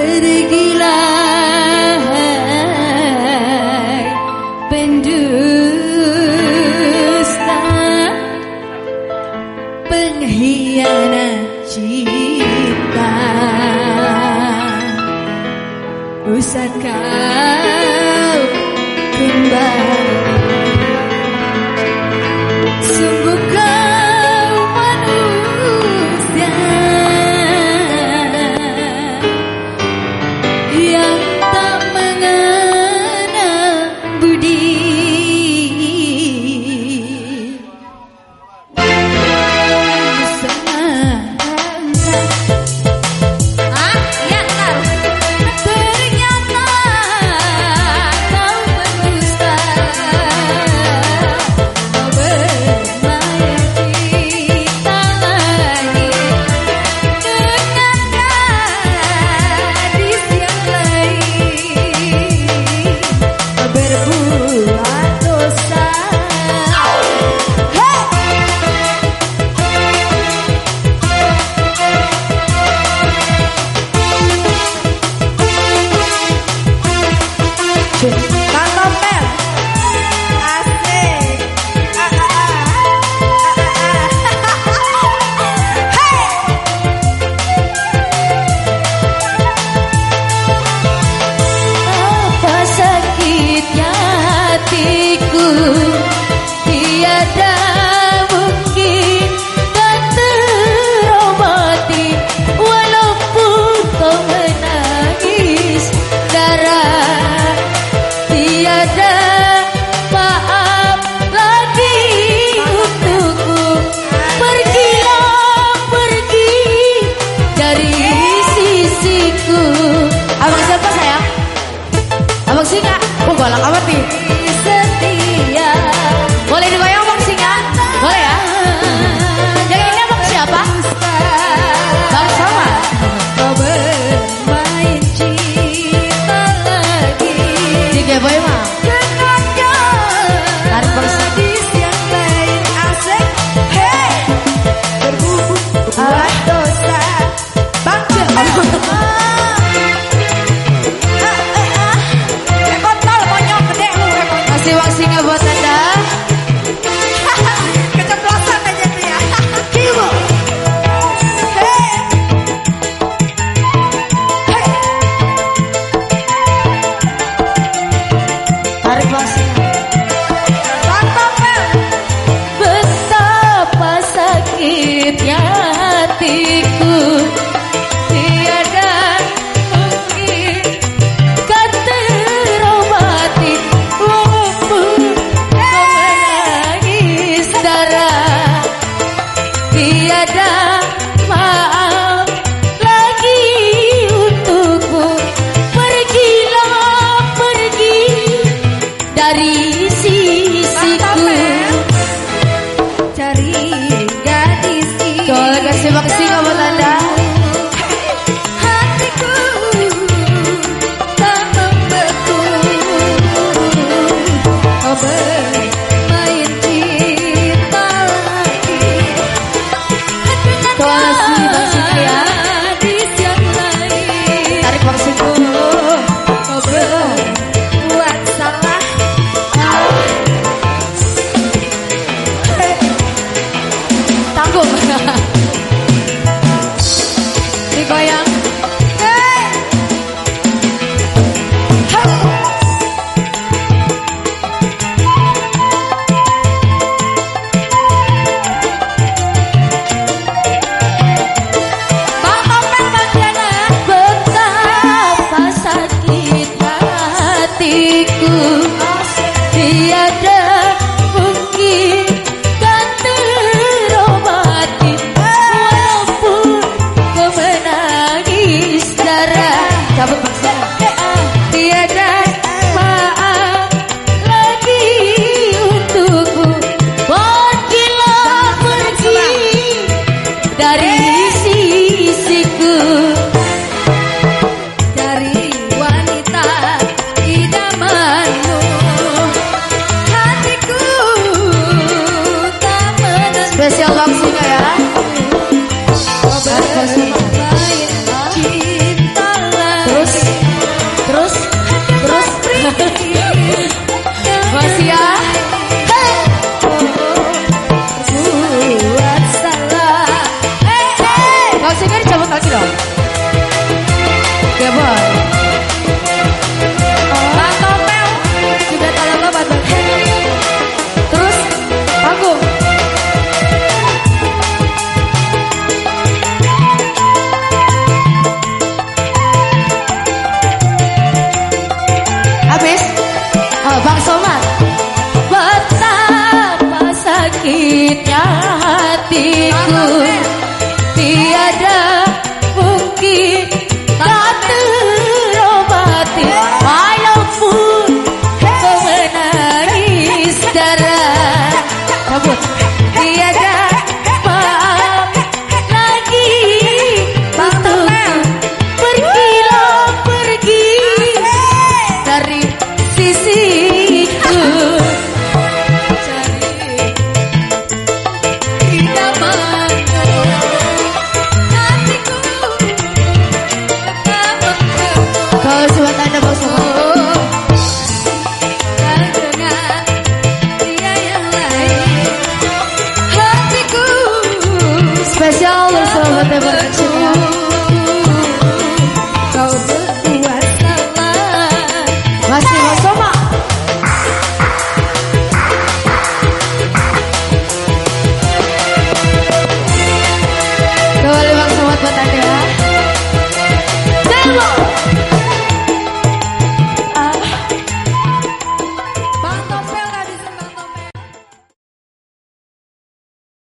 pergilah pendusta pengkhianat cinta usah kau kembali? singa, kak, awati Abad Dikoyang. Hey. Ya, betapa sakit hatiku Пойдет. 拜拜